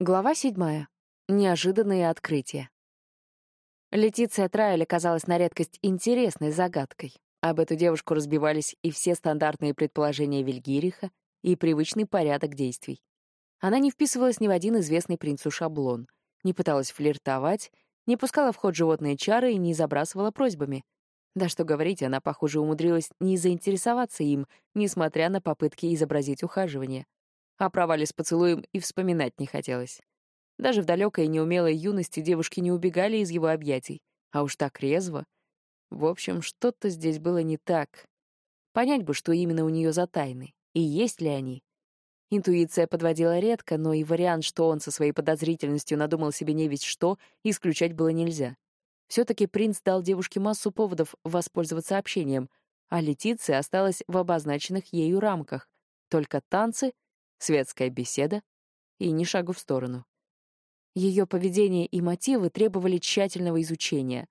Глава седьмая. Неожиданные открытия. Летиция Трайль оказалась на редкость интересной загадкой. Об эту девушку разбивались и все стандартные предположения Вильгириха, и привычный порядок действий. Она не вписывалась ни в один известный принцу шаблон, не пыталась флиртовать, не пускала в ход животные чары и не забрасывала просьбами. Да что говорить, она, похоже, умудрилась не заинтересоваться им, несмотря на попытки изобразить ухаживание. О провале с поцелуем и вспоминать не хотелось. Даже в далекой и неумелой юности девушки не убегали из его объятий, а уж так резво. В общем, что-то здесь было не так. Понять бы, что именно у нее за тайны, и есть ли они. Интуиция подводила редко, но и вариант, что он со своей подозрительностью надумал себе не ведь что, исключать было нельзя. Все-таки принц дал девушке массу поводов воспользоваться общением, а Летиция осталась в обозначенных ею рамках. Только танцы — светская беседа и ни шагу в сторону. Ее поведение и мотивы требовали тщательного изучения.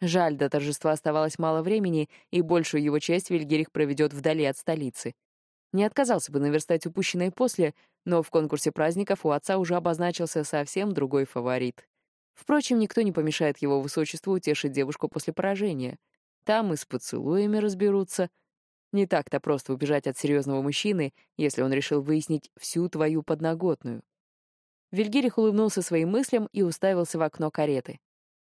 Жаль, до торжества оставалось мало времени, и большую его часть Вильгерих проведет вдали от столицы. Не отказался бы наверстать упущенное после, но в конкурсе праздников у отца уже обозначился совсем другой фаворит. Впрочем, никто не помешает его высочеству утешить девушку после поражения. Там и с поцелуями разберутся, не так-то просто убежать от серьезного мужчины, если он решил выяснить всю твою подноготную. Вильгирих улыбнулся своим мыслям и уставился в окно кареты.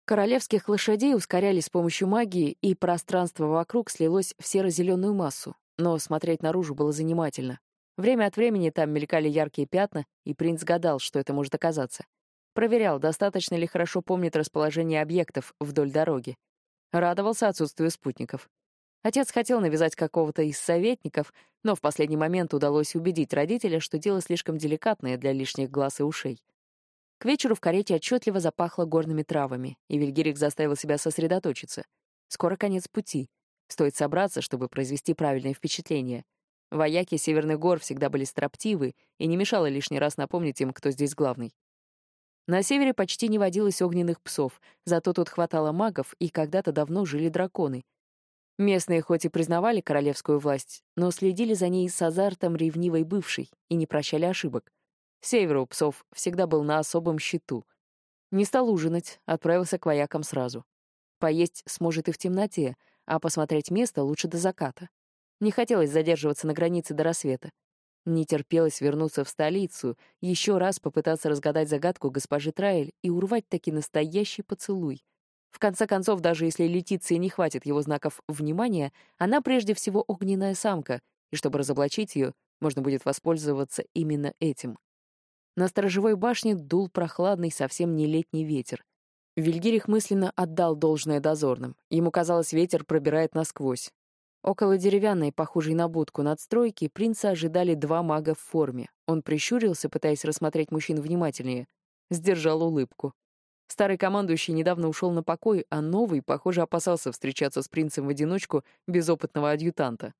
Королевских лошадей ускоряли с помощью магии, и пространство вокруг слилось в серо-зеленую массу, но смотреть наружу было занимательно. Время от времени там мелькали яркие пятна, и принц гадал, что это может оказаться. Проверял, достаточно ли хорошо помнит расположение объектов вдоль дороги. Радовался отсутствию спутников. Отец хотел навязать какого-то из советников, но в последний момент удалось убедить родителя, что дело слишком деликатное для лишних глаз и ушей. К вечеру в карете отчетливо запахло горными травами, и Вильгирик заставил себя сосредоточиться. Скоро конец пути. Стоит собраться, чтобы произвести правильное впечатление. Вояки Северных гор всегда были строптивы, и не мешало лишний раз напомнить им, кто здесь главный. На севере почти не водилось огненных псов, зато тут хватало магов, и когда-то давно жили драконы — Местные хоть и признавали королевскую власть, но следили за ней с азартом ревнивой бывшей и не прощали ошибок. Север у псов всегда был на особом счету. Не стал ужинать, отправился к воякам сразу. Поесть сможет и в темноте, а посмотреть место лучше до заката. Не хотелось задерживаться на границе до рассвета. Не терпелось вернуться в столицу, еще раз попытаться разгадать загадку госпожи Траэль и урвать таки настоящий поцелуй — в конце концов, даже если Летиции не хватит его знаков внимания, она прежде всего огненная самка, и чтобы разоблачить ее, можно будет воспользоваться именно этим. На сторожевой башне дул прохладный, совсем не летний ветер. Вильгирих мысленно отдал должное дозорным. Ему казалось, ветер пробирает насквозь. Около деревянной, похожей на будку надстройки, принца ожидали два мага в форме. Он прищурился, пытаясь рассмотреть мужчин внимательнее. Сдержал улыбку. Старый командующий недавно ушел на покой, а новый, похоже, опасался встречаться с принцем в одиночку без опытного адъютанта.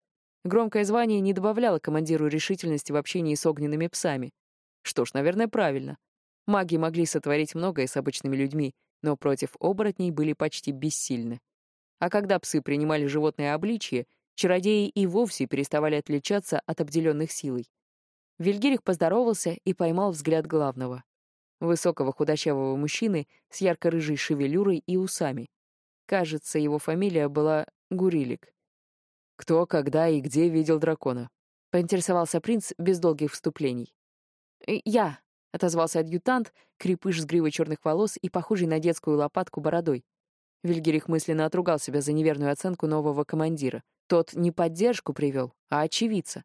Громкое звание не добавляло командиру решительности в общении с огненными псами. Что ж, наверное, правильно. Маги могли сотворить многое с обычными людьми, но против оборотней были почти бессильны. А когда псы принимали животное обличье, чародеи и вовсе переставали отличаться от обделенных силой. Вильгирих поздоровался и поймал взгляд главного высокого худощавого мужчины с ярко-рыжей шевелюрой и усами. Кажется, его фамилия была Гурилик. «Кто, когда и где видел дракона?» — поинтересовался принц без долгих вступлений. «Э, «Я», — отозвался адъютант, крепыш с гривой черных волос и похожий на детскую лопатку бородой. Вильгерих мысленно отругал себя за неверную оценку нового командира. Тот не поддержку привел, а очевидца.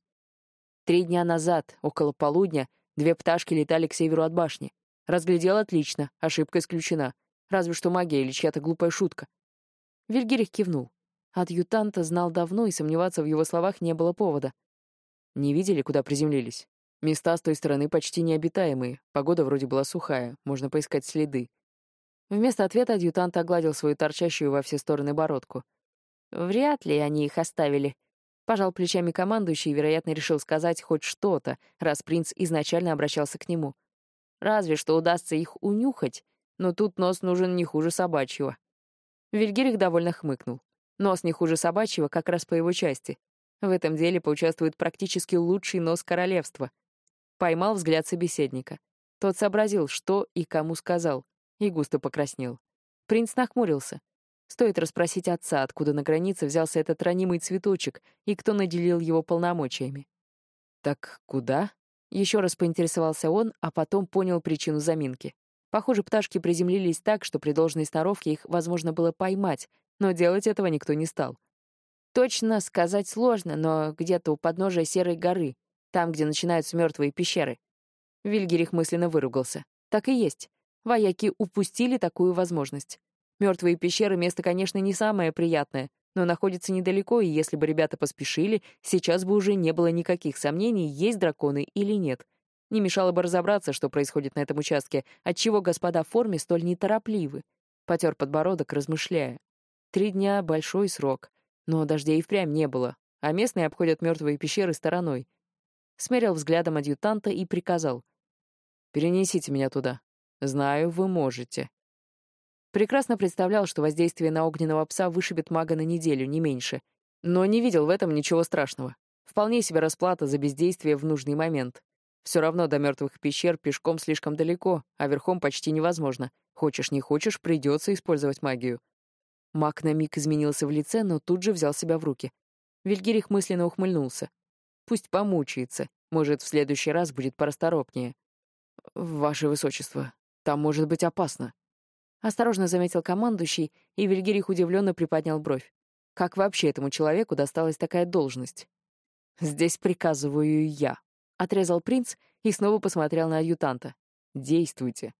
Три дня назад, около полудня, две пташки летали к северу от башни. Разглядел отлично, ошибка исключена. Разве что магия или чья-то глупая шутка. Вильгерих кивнул. Адъютанта знал давно, и сомневаться в его словах не было повода. Не видели, куда приземлились? Места с той стороны почти необитаемые, погода вроде была сухая, можно поискать следы. Вместо ответа адъютант огладил свою торчащую во все стороны бородку. Вряд ли они их оставили. Пожал плечами командующий и, вероятно, решил сказать хоть что-то, раз принц изначально обращался к нему. Разве что удастся их унюхать, но тут нос нужен не хуже собачьего. Вильгерих довольно хмыкнул. Нос не хуже собачьего как раз по его части. В этом деле поучаствует практически лучший нос королевства. Поймал взгляд собеседника. Тот сообразил, что и кому сказал, и густо покраснел. Принц нахмурился. Стоит расспросить отца, откуда на границе взялся этот ранимый цветочек и кто наделил его полномочиями. «Так куда?» — еще раз поинтересовался он, а потом понял причину заминки. Похоже, пташки приземлились так, что при должной сноровке их возможно было поймать, но делать этого никто не стал. Точно сказать сложно, но где-то у подножия Серой горы, там, где начинаются мертвые пещеры. Вильгерих мысленно выругался. Так и есть. Вояки упустили такую возможность. Мертвые пещеры — место, конечно, не самое приятное, но находится недалеко, и если бы ребята поспешили, сейчас бы уже не было никаких сомнений, есть драконы или нет. Не мешало бы разобраться, что происходит на этом участке, отчего господа в форме столь неторопливы. Потер подбородок, размышляя. Три дня — большой срок. Но дождей и впрямь не было, а местные обходят мертвые пещеры стороной. Смерил взглядом адъютанта и приказал. «Перенесите меня туда. Знаю, вы можете». Прекрасно представлял, что воздействие на огненного пса вышибет мага на неделю, не меньше. Но не видел в этом ничего страшного. Вполне себе расплата за бездействие в нужный момент. Все равно до мертвых пещер пешком слишком далеко, а верхом почти невозможно. Хочешь не хочешь, придется использовать магию. Маг на миг изменился в лице, но тут же взял себя в руки. Вильгирих мысленно ухмыльнулся. Пусть помучается, может, в следующий раз будет порасторопнее. «Ваше высочество, там может быть опасно», Осторожно заметил командующий, и Вильгирих удивленно приподнял бровь. Как вообще этому человеку досталась такая должность? «Здесь приказываю я», — отрезал принц и снова посмотрел на адъютанта. «Действуйте».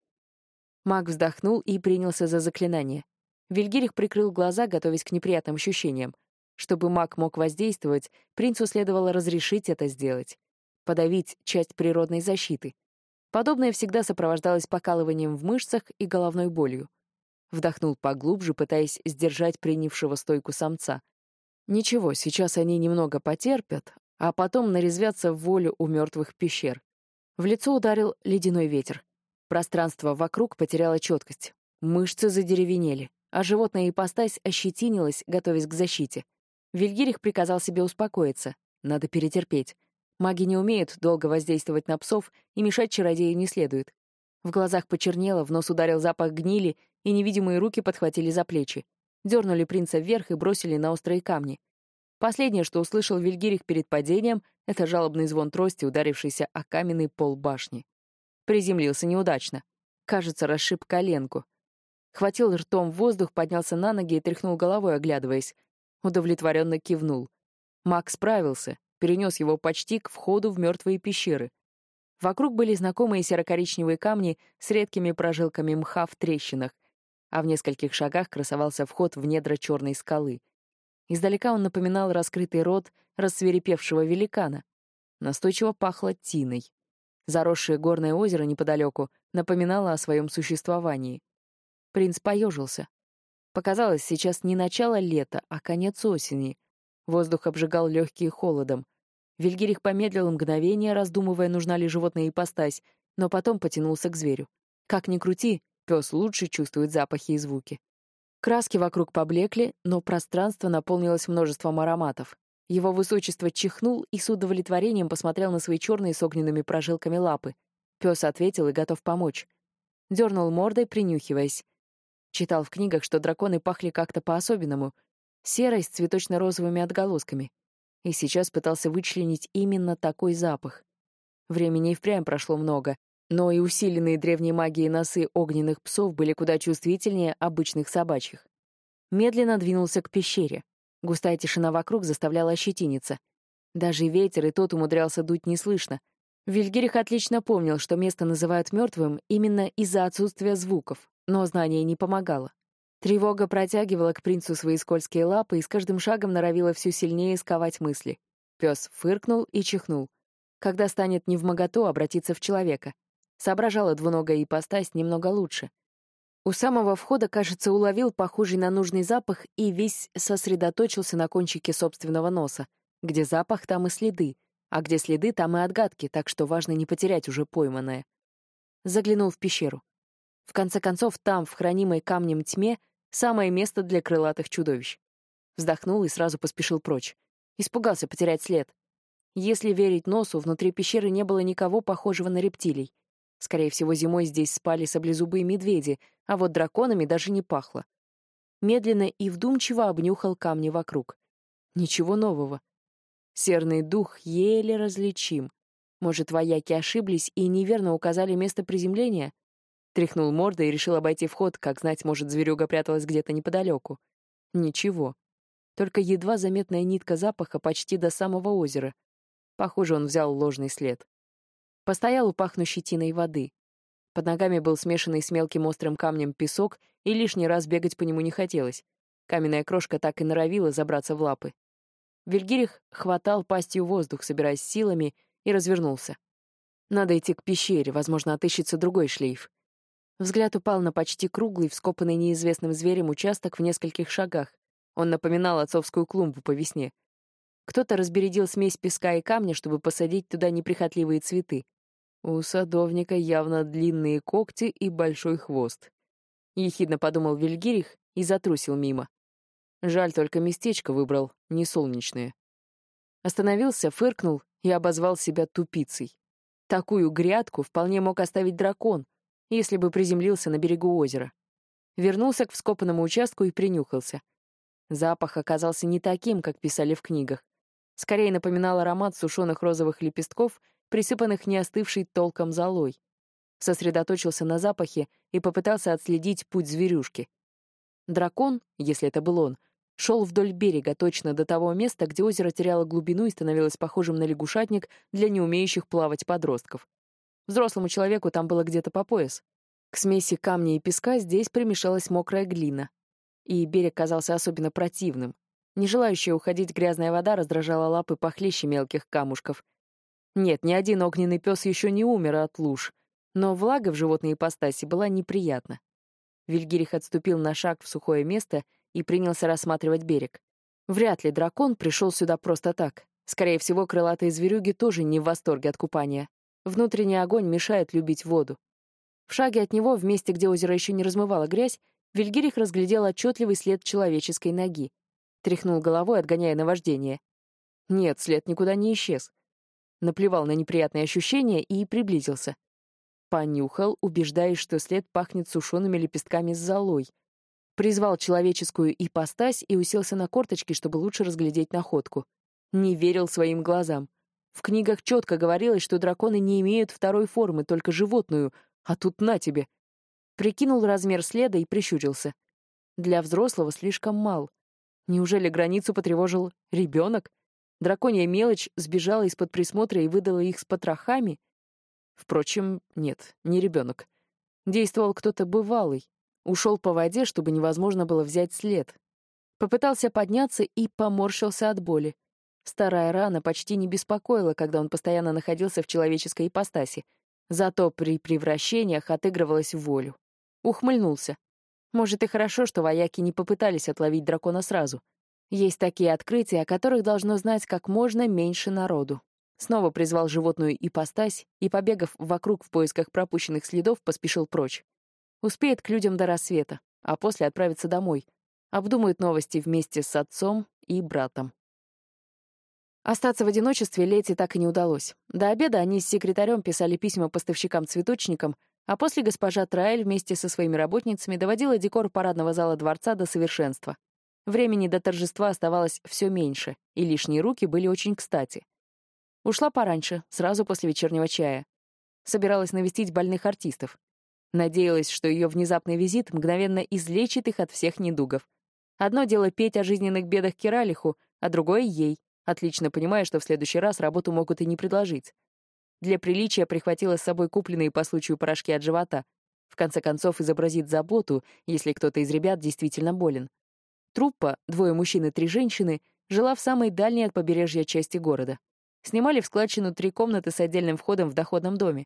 Маг вздохнул и принялся за заклинание. Вильгирих прикрыл глаза, готовясь к неприятным ощущениям. Чтобы маг мог воздействовать, принцу следовало разрешить это сделать. Подавить часть природной защиты. Подобное всегда сопровождалось покалыванием в мышцах и головной болью. Вдохнул поглубже, пытаясь сдержать принявшего стойку самца. Ничего, сейчас они немного потерпят, а потом нарезвятся в волю у мертвых пещер. В лицо ударил ледяной ветер. Пространство вокруг потеряло четкость. Мышцы задеревенели, а животная ипостась ощетинилась, готовясь к защите. Вильгирих приказал себе успокоиться. Надо перетерпеть. Маги не умеют долго воздействовать на псов, и мешать чародею не следует. В глазах почернело, в нос ударил запах гнили, и невидимые руки подхватили за плечи. Дернули принца вверх и бросили на острые камни. Последнее, что услышал Вильгирих перед падением, это жалобный звон трости, ударившийся о каменный пол башни. Приземлился неудачно. Кажется, расшиб коленку. Хватил ртом воздух, поднялся на ноги и тряхнул головой, оглядываясь. Удовлетворенно кивнул. Маг справился, перенес его почти к входу в мертвые пещеры. Вокруг были знакомые серо-коричневые камни с редкими прожилками мха в трещинах, а в нескольких шагах красовался вход в недра черной скалы. Издалека он напоминал раскрытый рот рассверепевшего великана. Настойчиво пахло тиной. Заросшее горное озеро неподалеку напоминало о своем существовании. Принц поежился. Показалось, сейчас не начало лета, а конец осени. Воздух обжигал легкие холодом. Вильгирих помедлил мгновение, раздумывая, нужна ли животная ипостась, но потом потянулся к зверю. Как ни крути, пес лучше чувствует запахи и звуки. Краски вокруг поблекли, но пространство наполнилось множеством ароматов. Его высочество чихнул и с удовлетворением посмотрел на свои черные с огненными прожилками лапы. Пес ответил и готов помочь. Дернул мордой, принюхиваясь. Читал в книгах, что драконы пахли как-то по-особенному, серой с цветочно-розовыми отголосками и сейчас пытался вычленить именно такой запах. Времени и впрямь прошло много, но и усиленные древней магией носы огненных псов были куда чувствительнее обычных собачьих. Медленно двинулся к пещере. Густая тишина вокруг заставляла ощетиниться. Даже ветер и тот умудрялся дуть неслышно. Вильгерих отлично помнил, что место называют мертвым именно из-за отсутствия звуков, но знание не помогало. Тревога протягивала к принцу свои скользкие лапы и с каждым шагом норовила все сильнее сковать мысли. Пес фыркнул и чихнул. Когда станет невмоготу обратиться в человека. Соображала двуногая ипостась немного лучше. У самого входа, кажется, уловил похожий на нужный запах и весь сосредоточился на кончике собственного носа. Где запах, там и следы, а где следы, там и отгадки, так что важно не потерять уже пойманное. Заглянул в пещеру. В конце концов, там, в хранимой камнем тьме, Самое место для крылатых чудовищ. Вздохнул и сразу поспешил прочь. Испугался потерять след. Если верить носу, внутри пещеры не было никого похожего на рептилий. Скорее всего, зимой здесь спали саблезубые медведи, а вот драконами даже не пахло. Медленно и вдумчиво обнюхал камни вокруг. Ничего нового. Серный дух еле различим. Может, вояки ошиблись и неверно указали место приземления? Тряхнул мордой и решил обойти вход, как знать, может, зверюга пряталась где-то неподалеку. Ничего. Только едва заметная нитка запаха почти до самого озера. Похоже, он взял ложный след. Постоял у пахнущей тиной воды. Под ногами был смешанный с мелким острым камнем песок, и лишний раз бегать по нему не хотелось. Каменная крошка так и норовила забраться в лапы. Вильгирих хватал пастью воздух, собираясь силами, и развернулся. Надо идти к пещере, возможно, отыщется другой шлейф. Взгляд упал на почти круглый, вскопанный неизвестным зверем участок в нескольких шагах. Он напоминал отцовскую клумбу по весне. Кто-то разбередил смесь песка и камня, чтобы посадить туда неприхотливые цветы. У садовника явно длинные когти и большой хвост. Ехидно подумал Вильгирих и затрусил мимо. Жаль, только местечко выбрал, не солнечное. Остановился, фыркнул и обозвал себя тупицей. Такую грядку вполне мог оставить дракон, если бы приземлился на берегу озера. Вернулся к вскопанному участку и принюхался. Запах оказался не таким, как писали в книгах. Скорее напоминал аромат сушеных розовых лепестков, присыпанных не остывшей толком золой. Сосредоточился на запахе и попытался отследить путь зверюшки. Дракон, если это был он, шел вдоль берега точно до того места, где озеро теряло глубину и становилось похожим на лягушатник для неумеющих плавать подростков. Взрослому человеку там было где-то по пояс. К смеси камня и песка здесь примешалась мокрая глина. И берег казался особенно противным. Не желающая уходить грязная вода раздражала лапы похлеще мелких камушков. Нет, ни один огненный пес еще не умер от луж, но влага в животной ипостаси была неприятна. Вильгирих отступил на шаг в сухое место и принялся рассматривать берег. Вряд ли дракон пришел сюда просто так. Скорее всего, крылатые зверюги тоже не в восторге от купания. Внутренний огонь мешает любить воду. В шаге от него, в месте, где озеро еще не размывало грязь, Вильгирих разглядел отчетливый след человеческой ноги. Тряхнул головой, отгоняя наваждение. Нет, след никуда не исчез. Наплевал на неприятные ощущения и приблизился. Понюхал, убеждаясь, что след пахнет сушеными лепестками с золой. Призвал человеческую ипостась и уселся на корточки, чтобы лучше разглядеть находку. Не верил своим глазам. В книгах четко говорилось, что драконы не имеют второй формы, только животную, а тут на тебе. Прикинул размер следа и прищурился. Для взрослого слишком мал. Неужели границу потревожил ребенок? Драконья мелочь сбежала из-под присмотра и выдала их с потрохами? Впрочем, нет, не ребенок. Действовал кто-то бывалый. Ушел по воде, чтобы невозможно было взять след. Попытался подняться и поморщился от боли. Старая рана почти не беспокоила, когда он постоянно находился в человеческой ипостаси. Зато при превращениях отыгрывалась волю. Ухмыльнулся. Может, и хорошо, что вояки не попытались отловить дракона сразу. Есть такие открытия, о которых должно знать как можно меньше народу. Снова призвал животную ипостась и, побегав вокруг в поисках пропущенных следов, поспешил прочь. Успеет к людям до рассвета, а после отправится домой. Обдумает новости вместе с отцом и братом. Остаться в одиночестве Лете так и не удалось. До обеда они с секретарем писали письма поставщикам-цветочникам, а после госпожа Траэль вместе со своими работницами доводила декор парадного зала дворца до совершенства. Времени до торжества оставалось все меньше, и лишние руки были очень кстати. Ушла пораньше, сразу после вечернего чая. Собиралась навестить больных артистов. Надеялась, что ее внезапный визит мгновенно излечит их от всех недугов. Одно дело петь о жизненных бедах Киралиху, а другое — ей отлично понимая, что в следующий раз работу могут и не предложить. Для приличия прихватила с собой купленные по случаю порошки от живота. В конце концов, изобразит заботу, если кто-то из ребят действительно болен. Труппа, двое мужчин и три женщины, жила в самой дальней от побережья части города. Снимали в складчину три комнаты с отдельным входом в доходном доме.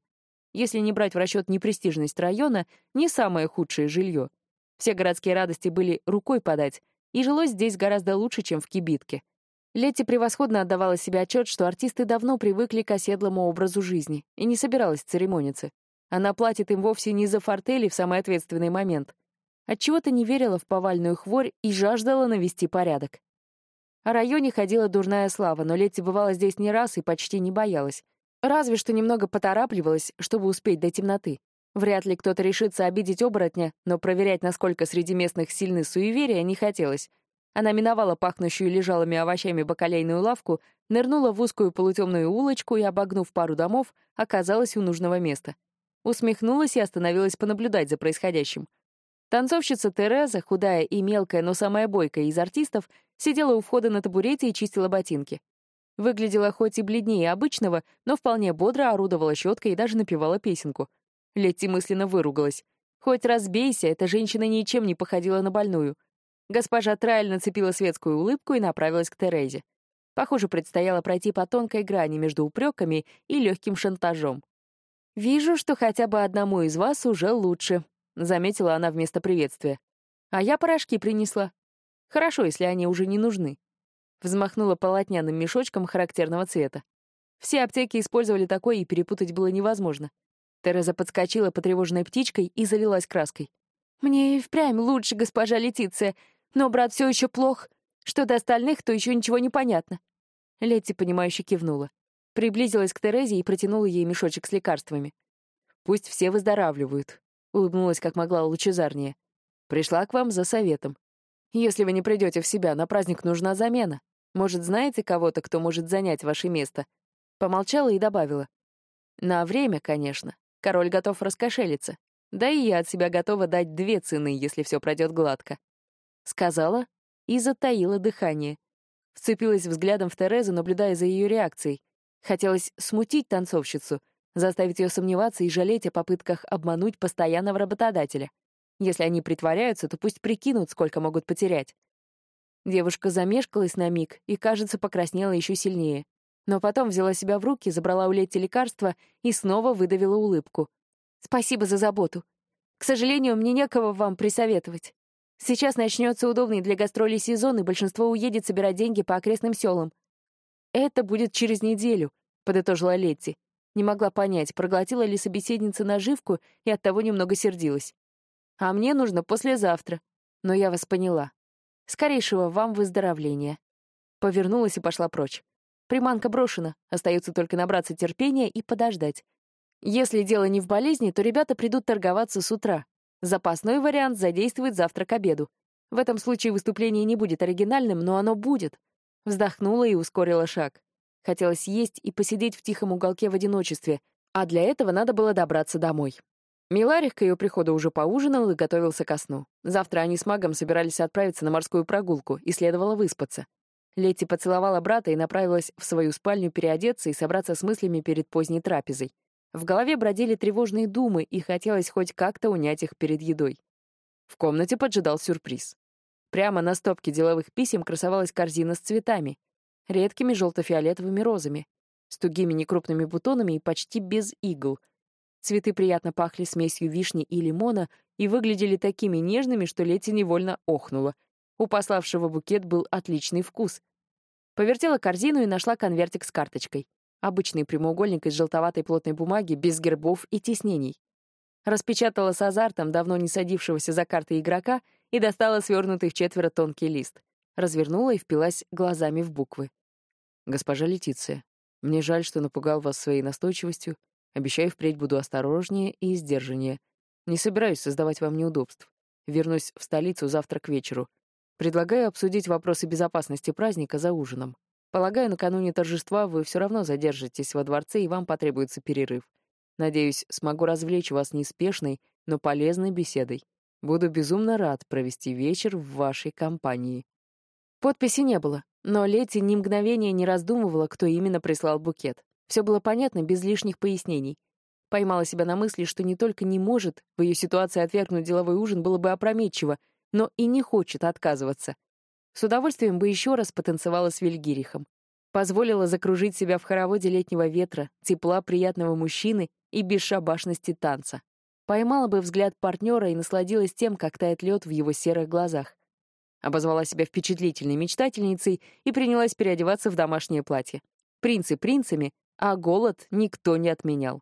Если не брать в расчет непрестижность района, не самое худшее жилье. Все городские радости были рукой подать, и жилось здесь гораздо лучше, чем в кибитке — Летти превосходно отдавала себе отчет, что артисты давно привыкли к оседлому образу жизни и не собиралась церемониться. Она платит им вовсе не за фортели в самый ответственный момент. Отчего-то не верила в повальную хворь и жаждала навести порядок. О районе ходила дурная слава, но Летти бывала здесь не раз и почти не боялась. Разве что немного поторапливалась, чтобы успеть до темноты. Вряд ли кто-то решится обидеть оборотня, но проверять, насколько среди местных сильны суеверия, не хотелось. Она миновала пахнущую лежалыми овощами бакалейную лавку, нырнула в узкую полутемную улочку и, обогнув пару домов, оказалась у нужного места. Усмехнулась и остановилась понаблюдать за происходящим. Танцовщица Тереза, худая и мелкая, но самая бойкая из артистов, сидела у входа на табурете и чистила ботинки. Выглядела хоть и бледнее обычного, но вполне бодро орудовала щеткой и даже напевала песенку. Летти мысленно выругалась. Хоть разбейся, эта женщина ничем не походила на больную. Госпожа Трайль нацепила светскую улыбку и направилась к Терезе. Похоже, предстояло пройти по тонкой грани между упреками и легким шантажом. «Вижу, что хотя бы одному из вас уже лучше», — заметила она вместо приветствия. «А я порошки принесла. Хорошо, если они уже не нужны». Взмахнула полотняным мешочком характерного цвета. Все аптеки использовали такой, и перепутать было невозможно. Тереза подскочила потревоженной птичкой и залилась краской. «Мне и впрямь лучше, госпожа Летиция, но брат все еще плох. Что до остальных, то еще ничего не понятно». Летти, понимающе кивнула. Приблизилась к Терезе и протянула ей мешочек с лекарствами. «Пусть все выздоравливают», — улыбнулась как могла лучезарнее. «Пришла к вам за советом. Если вы не придете в себя, на праздник нужна замена. Может, знаете кого-то, кто может занять ваше место?» Помолчала и добавила. «На время, конечно. Король готов раскошелиться. Да и я от себя готова дать две цены, если все пройдет гладко». Сказала и затаила дыхание. Вцепилась взглядом в Терезу, наблюдая за ее реакцией. Хотелось смутить танцовщицу, заставить ее сомневаться и жалеть о попытках обмануть постоянного работодателя. Если они притворяются, то пусть прикинут, сколько могут потерять. Девушка замешкалась на миг и, кажется, покраснела еще сильнее. Но потом взяла себя в руки, забрала у Летти лекарство и снова выдавила улыбку. «Спасибо за заботу. К сожалению, мне некого вам присоветовать. Сейчас начнется удобный для гастролей сезон, и большинство уедет собирать деньги по окрестным селам. Это будет через неделю, подытожила Летти. Не могла понять, проглотила ли собеседница наживку и оттого немного сердилась. А мне нужно послезавтра. Но я вас поняла. Скорейшего вам выздоровления. Повернулась и пошла прочь. Приманка брошена, остается только набраться терпения и подождать. Если дело не в болезни, то ребята придут торговаться с утра, Запасной вариант задействует завтра к обеду. В этом случае выступление не будет оригинальным, но оно будет. Вздохнула и ускорила шаг. Хотелось есть и посидеть в тихом уголке в одиночестве, а для этого надо было добраться домой. Миларих к ее приходу уже поужинал и готовился ко сну. Завтра они с магом собирались отправиться на морскую прогулку, и следовало выспаться. Летти поцеловала брата и направилась в свою спальню переодеться и собраться с мыслями перед поздней трапезой. В голове бродили тревожные думы, и хотелось хоть как-то унять их перед едой. В комнате поджидал сюрприз. Прямо на стопке деловых писем красовалась корзина с цветами, редкими желто-фиолетовыми розами, с тугими некрупными бутонами и почти без игл. Цветы приятно пахли смесью вишни и лимона и выглядели такими нежными, что Лети невольно охнула. У пославшего букет был отличный вкус. Повертела корзину и нашла конвертик с карточкой. Обычный прямоугольник из желтоватой плотной бумаги, без гербов и тиснений. Распечатала с азартом давно не садившегося за карты игрока и достала свернутый в четверо тонкий лист. Развернула и впилась глазами в буквы. «Госпожа Летиция, мне жаль, что напугал вас своей настойчивостью. Обещаю, впредь буду осторожнее и сдержаннее. Не собираюсь создавать вам неудобств. Вернусь в столицу завтра к вечеру. Предлагаю обсудить вопросы безопасности праздника за ужином. Полагаю, накануне торжества вы все равно задержитесь во дворце, и вам потребуется перерыв. Надеюсь, смогу развлечь вас неспешной, но полезной беседой. Буду безумно рад провести вечер в вашей компании». Подписи не было, но Лети ни мгновения не раздумывала, кто именно прислал букет. Все было понятно, без лишних пояснений. Поймала себя на мысли, что не только не может в ее ситуации отвергнуть деловой ужин было бы опрометчиво, но и не хочет отказываться. С удовольствием бы еще раз потанцевала с Вильгирихом. Позволила закружить себя в хороводе летнего ветра, тепла приятного мужчины и бесшабашности танца. Поймала бы взгляд партнера и насладилась тем, как тает лед в его серых глазах. Обозвала себя впечатлительной мечтательницей и принялась переодеваться в домашнее платье. Принцы принцами, а голод никто не отменял.